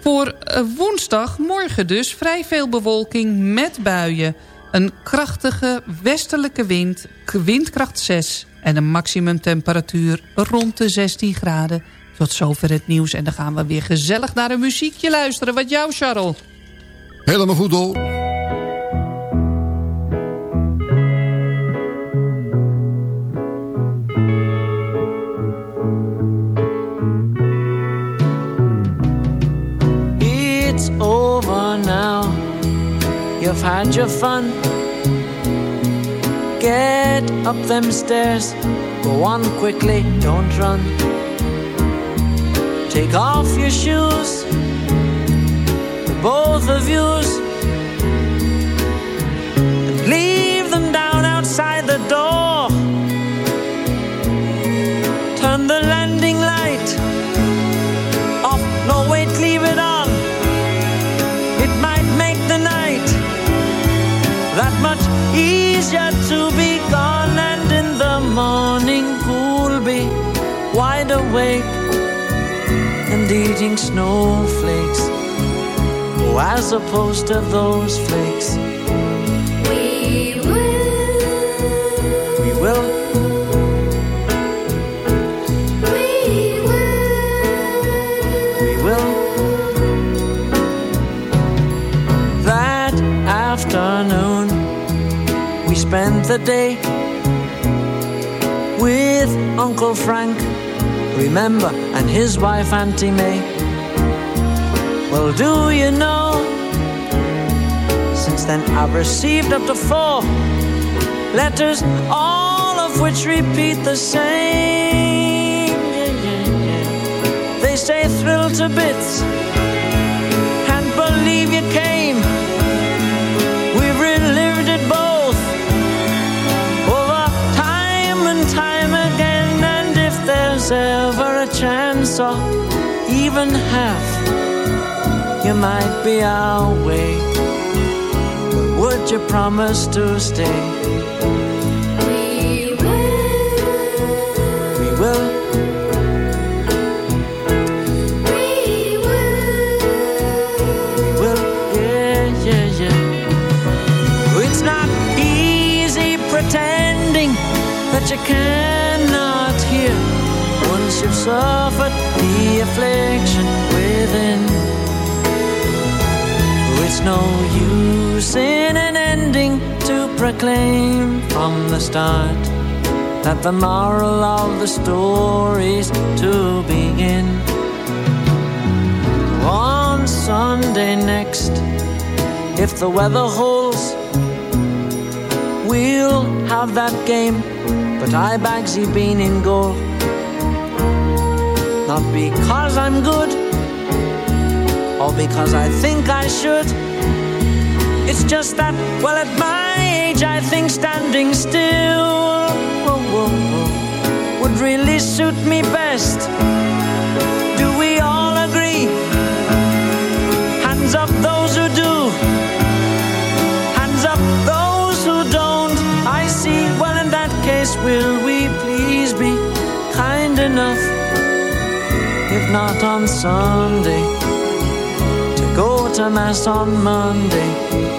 Voor eh, woensdag, morgen dus, vrij veel bewolking met buien. Een krachtige westelijke wind, windkracht 6... en een maximumtemperatuur rond de 16 graden. Tot zover het nieuws en dan gaan we weer gezellig naar een muziekje luisteren. Wat jou, Charles? Helemaal goed, Dol. You've had your fun. Get up them stairs. Go on quickly, don't run. Take off your shoes. Both of yous. To be gone. And in the morning, who'll be wide awake and eating snowflakes? Oh, as opposed to those flakes. Spent the day with Uncle Frank, remember, and his wife Auntie May. Well, do you know? Since then, I've received up to four letters, all of which repeat the same. They say thrill to bits ever a chance or even half, you might be our way. But would you promise to stay? We will. We will. We will, yeah, yeah, yeah. It's not easy pretending that you cannot hear once you've suffered the affliction within. It's no use in an ending to proclaim from the start that the moral of the story's to begin. On Sunday next, if the weather holds, we'll have that game. But I Bagsy bean in goal. Not because I'm good or because I think I should. It's just that, well, at my age, I think standing still would really suit me best. Do we all agree? Hands up those who do, hands up those who don't. I see, well, in that case, will not on Sunday? To go to mass on Monday.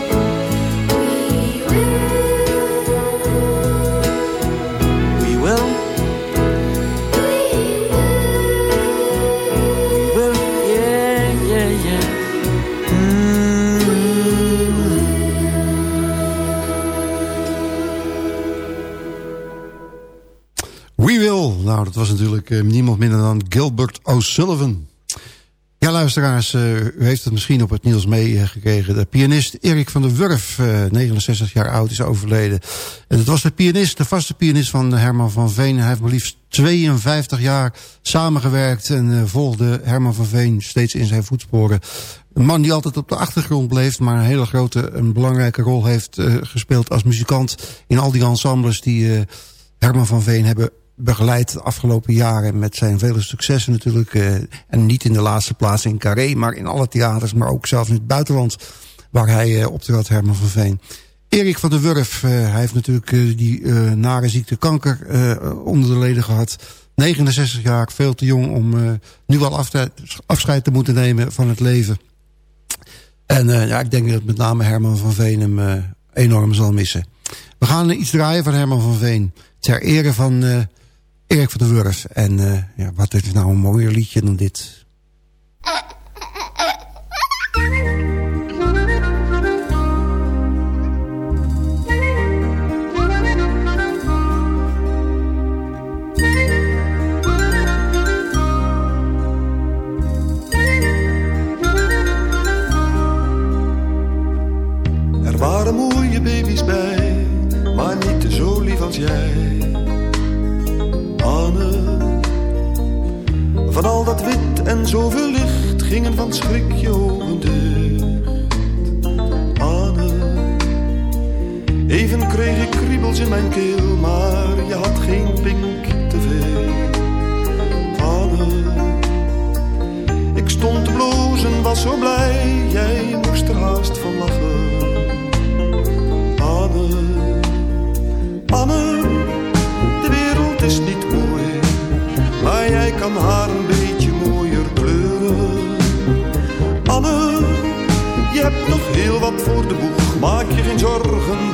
Natuurlijk eh, niemand minder dan Gilbert O'Sullivan. Ja, luisteraars, eh, u heeft het misschien op het nieuws meegekregen. De pianist Erik van der Wurf, eh, 69 jaar oud, is overleden. En het was de pianist, de vaste pianist van Herman van Veen. Hij heeft maar liefst 52 jaar samengewerkt... en eh, volgde Herman van Veen steeds in zijn voetsporen. Een man die altijd op de achtergrond bleef... maar een hele grote, een belangrijke rol heeft eh, gespeeld als muzikant... in al die ensembles die eh, Herman van Veen hebben begeleid de afgelopen jaren... met zijn vele successen natuurlijk. eh, en niet in de laatste plaats in Carré, maar in alle theaters... maar ook zelfs in het buitenland waar hij eh, optrad, Herman van Veen. Erik van der Wurf, eh, hij heeft natuurlijk die nare ziekte kanker onder de leden gehad. 69 jaar, veel te jong om nu al afscheid, te moeten nemen van het leven. En ja, ik denk dat met name Herman van Veen hem enorm zal missen. We gaan iets draaien van Herman van Veen. Ter ere van Erik van der Wurf. En eh, ja, wat is nou een mooier liedje dan dit? Er van al dat wit en zoveel licht gingen van schrik je ogen dicht. Anne, even kreeg ik kriebels in mijn keel, maar je had geen pink te veel. Anne, ik stond te blozen, was zo blij, jij moest er haast van lachen. Nog heel wat voor de boeg, maak je geen zorgen,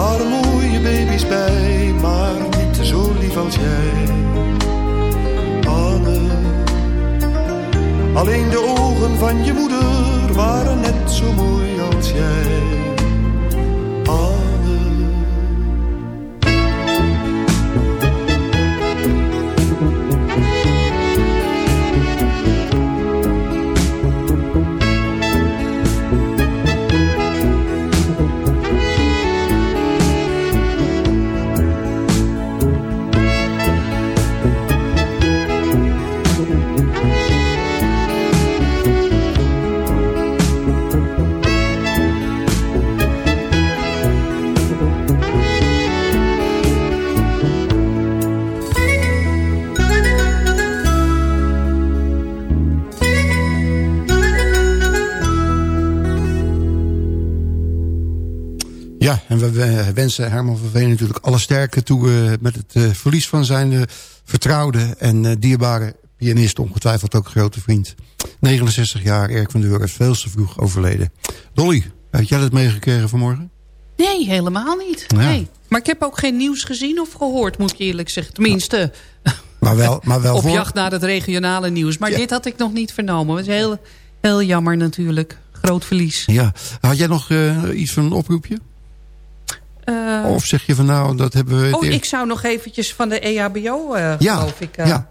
waren mooie baby's bij, maar niet zo lief als jij. Anne, alleen de ogen van je moeder waren net zo mooi als jij. En we we wensen Herman van Veen natuurlijk alle sterkte toe... eh, met het eh, verlies van zijn eh, vertrouwde en dierbare pianist. Ongetwijfeld ook grote vriend. 69 jaar, Erik van der Wurf, veel te vroeg overleden. Dolly, heb jij dat meegekregen vanmorgen? Nee, helemaal niet. Ja. Nee. Maar ik heb ook geen nieuws gezien of gehoord, moet ik eerlijk zeggen. Tenminste, Maar wel, maar wel op voor... jacht naar het regionale nieuws. Maar dit had ik nog niet vernomen. Dat is heel, heel jammer natuurlijk. Groot verlies. Ja. Had jij nog iets van een oproepje? Eh, Of zeg je van nou, dat hebben we... oh, ik zou nog eventjes van de E EHBO, eh Ja, geloof ik. eh, ja.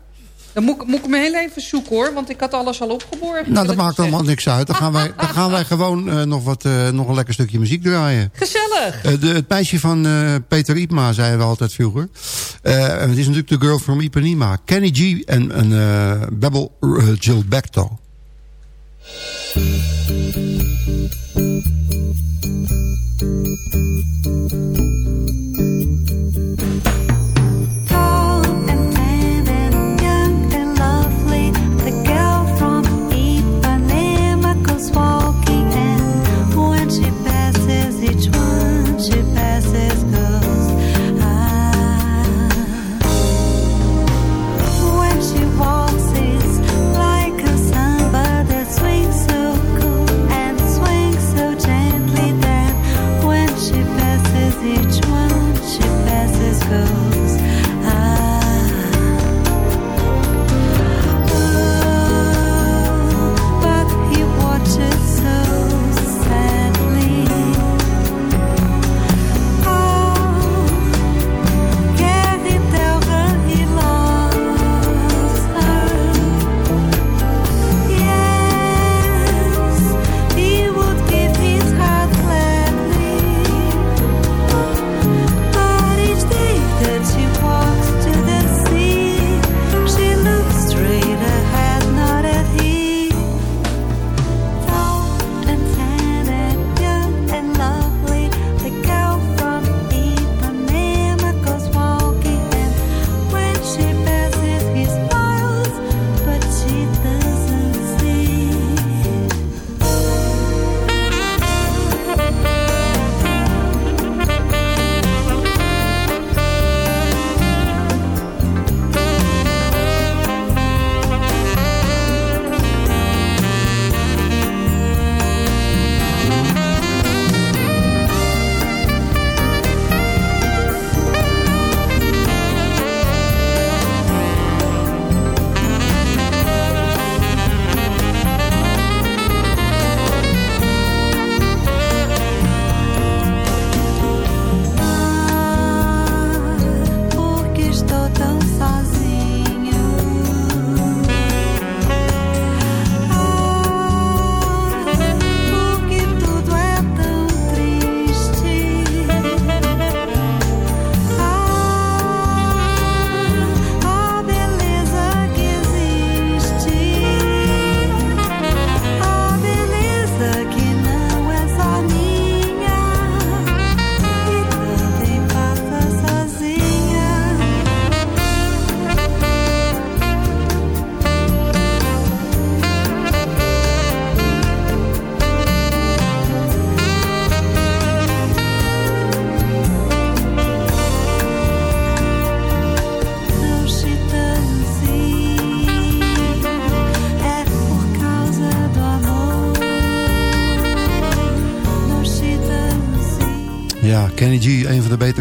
Dan moet, ik- moet ik me heel even zoeken hoor, want ik had alles al opgeborgen. Nou, dat maakt gezegd. allemaal niks uit. Dan gaan wij, dan gaan wij gewoon eh, nog, wat, nog een lekker stukje muziek draaien. Gezellig. De, het meisje van Peter Iepma, zeiden we altijd vroeger. Het is natuurlijk de girl from Ipanema. Kenny G en, en Bebel uh, Gilberto. Tall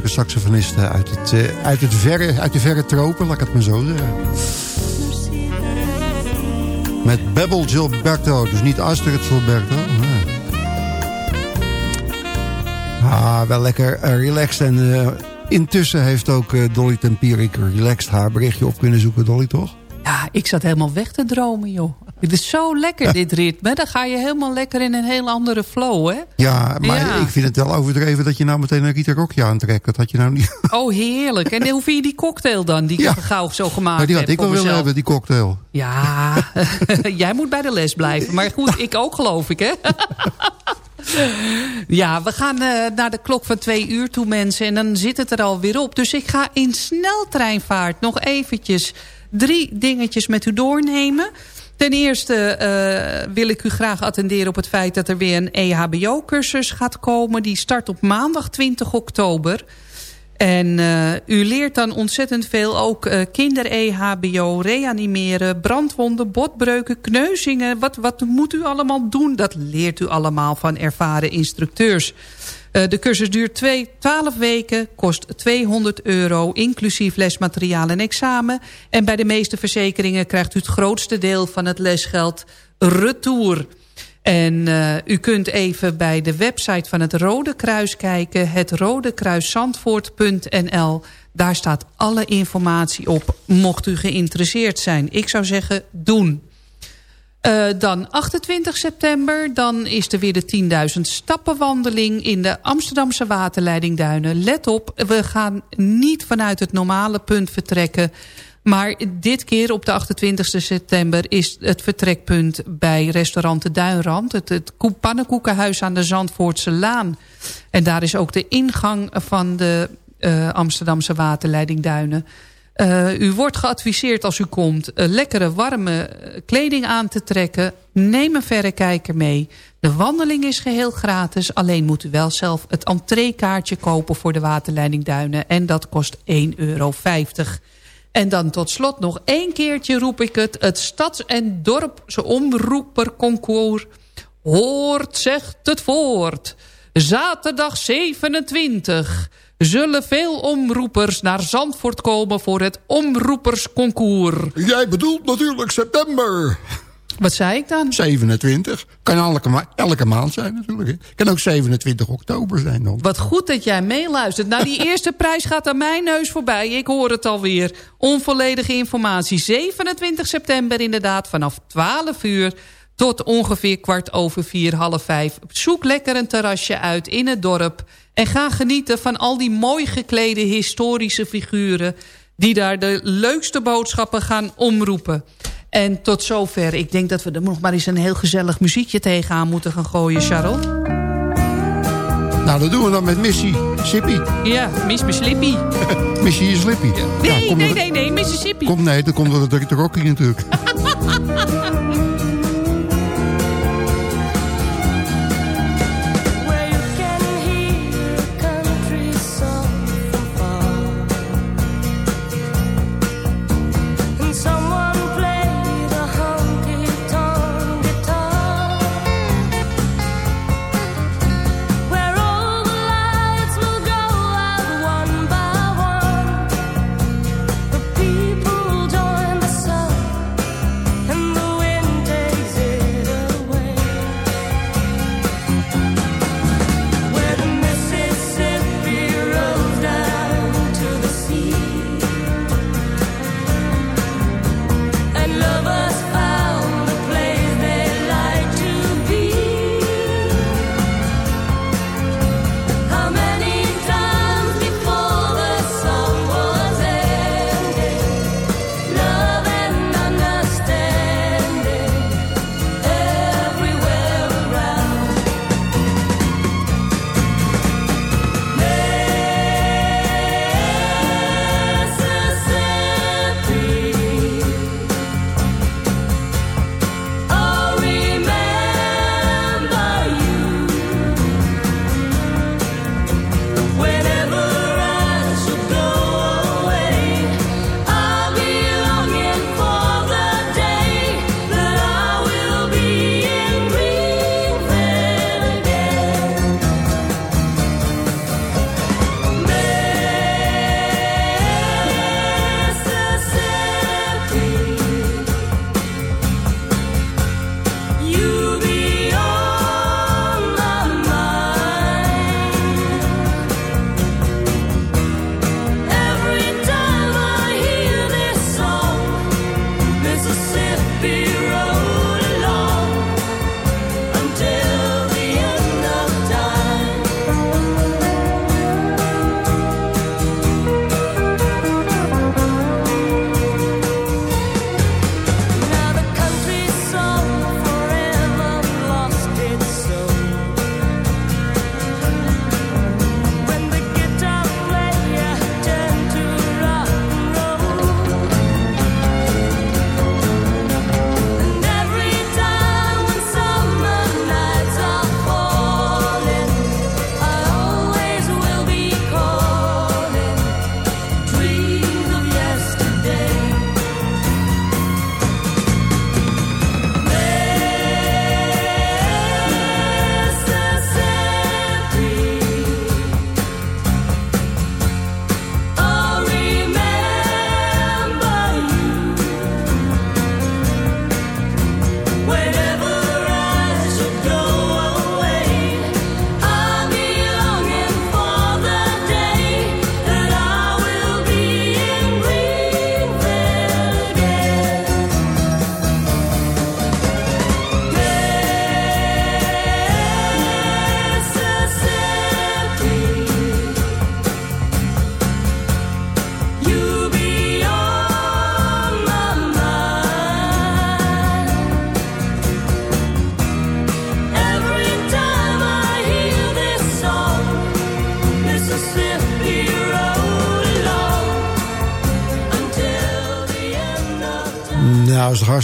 betere saxofonisten uit, het, eh, uit, het verre, uit de verre tropen, laat ik het maar zo zeggen. Met Bebel Gilberto, dus niet Astrid Gilberto. nee. Ah, wel lekker eh, relaxed. En eh, intussen heeft ook eh, Dolly Tempierik relaxed haar berichtje op kunnen zoeken, Dolly, toch? Ja, ik zat helemaal weg te dromen, joh. Het is zo lekker, dit ritme. Dan ga je helemaal lekker in een heel andere flow, hè? Ja, maar Ja. ik vind het wel overdreven dat je nou meteen een Rita Rokje aantrekt. Dat had je nou niet... Oh, heerlijk. En hoe vind je die cocktail dan, die ik gauw zo gemaakt Maar die had heb ik wel willen hebben, die cocktail. Ja, jij moet bij de les blijven. Maar goed, ik ook geloof ik, hè? Ja, we gaan eh, naar de klok van twee uur toe, mensen. En dan zit het er alweer op. Dus ik ga in sneltreinvaart nog eventjes drie dingetjes met u doornemen. Ten eerste eh, wil ik u graag attenderen op het feit dat er weer een EHBO-cursus gaat komen. Die start op maandag 20 oktober. En eh, u leert dan ontzettend veel. Ook eh, kinder-EHBO, reanimeren, brandwonden, botbreuken, kneuzingen. Wat, wat moet u allemaal doen? Dat leert u allemaal van ervaren instructeurs. Eh, de cursus duurt twee, 12 weken, kost 200 euro... inclusief lesmateriaal en examen. En bij de meeste verzekeringen krijgt u het grootste deel van het lesgeld retour... En uh, u kunt even bij de website van het Rode Kruis kijken. Het rodekruiszandvoort.nl. Daar staat alle informatie op, mocht u geïnteresseerd zijn. Ik zou zeggen, doen. Uh, dan 28 september, dan is er weer de 10.000 stappenwandeling in de Amsterdamse waterleidingduinen. Let op, we gaan niet vanuit het normale punt vertrekken. Maar dit keer op de 28 september is het vertrekpunt bij restaurant De Duinrand. Het, het pannenkoekenhuis aan de Zandvoortse Laan. En daar is ook de ingang van de uh, Amsterdamse waterleidingduinen. Uh, u wordt geadviseerd als u komt uh, lekkere warme kleding aan te trekken. Neem een verrekijker mee. De wandeling is geheel gratis. Alleen moet u wel zelf het entreekaartje kopen voor de waterleidingduinen. En dat kost 1,50 euro. En dan tot slot nog één keertje roep ik het. Het Stads- en Dorpse Omroeperconcours. Hoort zegt het voort. Zaterdag 27 zullen veel omroepers naar Zandvoort komen voor het omroepersconcours. Jij bedoelt natuurlijk september. Wat zei ik dan? 27. Kan elke, ma elke maand zijn natuurlijk. Kan ook 27 oktober zijn dan. Wat goed dat jij meeluistert. Nou, die eerste prijs gaat aan mijn neus voorbij. Ik hoor het alweer. Onvolledige informatie. 27 september inderdaad vanaf 12 uur tot ongeveer kwart over vier, half vijf. Zoek lekker een terrasje uit in het dorp. En ga genieten van al die mooi geklede historische figuren... die daar de leukste boodschappen gaan omroepen. En tot zover. Ik denk dat we er nog maar eens een heel gezellig muziekje tegenaan moeten gaan gooien, Charles. Nou, dat doen we dan met Missy Sippy. Ja, Miss Slippy. Missy Slippy. Ja. Nee, Ja, nee, nee, nee, Mississippi. Komt, nee, dan komt door de. Rocky natuurlijk.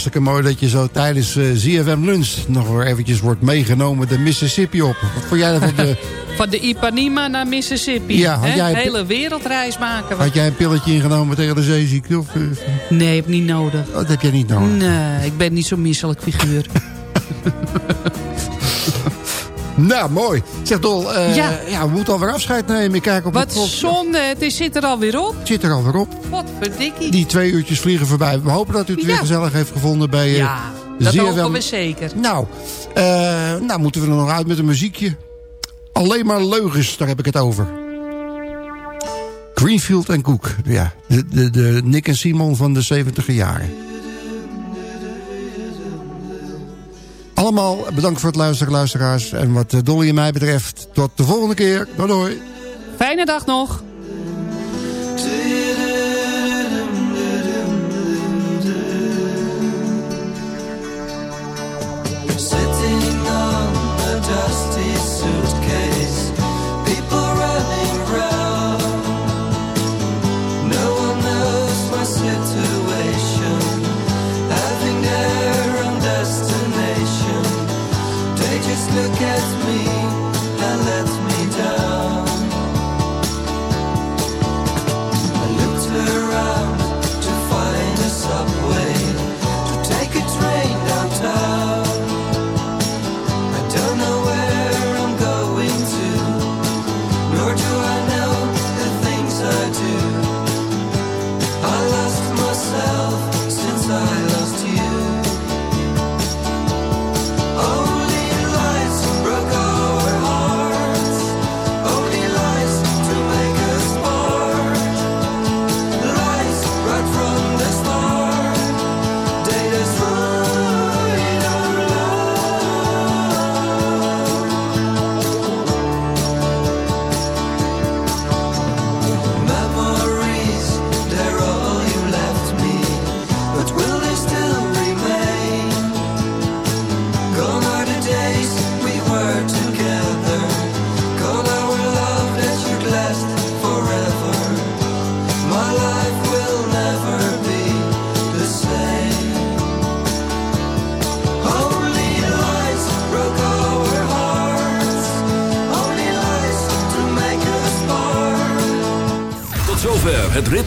hartstikke mooi dat je zo tijdens eh, ZFM Lunch... nog weer eventjes wordt meegenomen de Mississippi op. Wat vond jij daarvan? De, Van de Ipanema naar Mississippi. Ja, had hè? jij- hele wereldreis maken we. had jij een pilletje ingenomen tegen de zeeziekte? Of, eh, Nee, heb niet nodig. oh, dat heb jij niet nodig. Nee, ik ben niet zo'n misselijk figuur. Nou, mooi. Zeg Dol, eh, Ja. ja. we moeten alweer afscheid nemen. Ik kijk op Wat zonde, het is, zit er alweer op. Het zit er alweer op. Wat verdikkie. Die twee uurtjes vliegen voorbij. We hopen dat u het weer gezellig heeft gevonden bij eh, Ja, dat hopen we zeker. Nou, eh, nou moeten we er nog uit met een muziekje. Alleen maar leugens, daar heb ik het over. Greenfield en Cook. Ja, de, de, de Nick en Simon van de 70 jaren. Allemaal bedankt voor het luisteren, luisteraars. En wat eh, Dolly en mij betreft, tot de volgende keer. Doei doei. Fijne dag nog.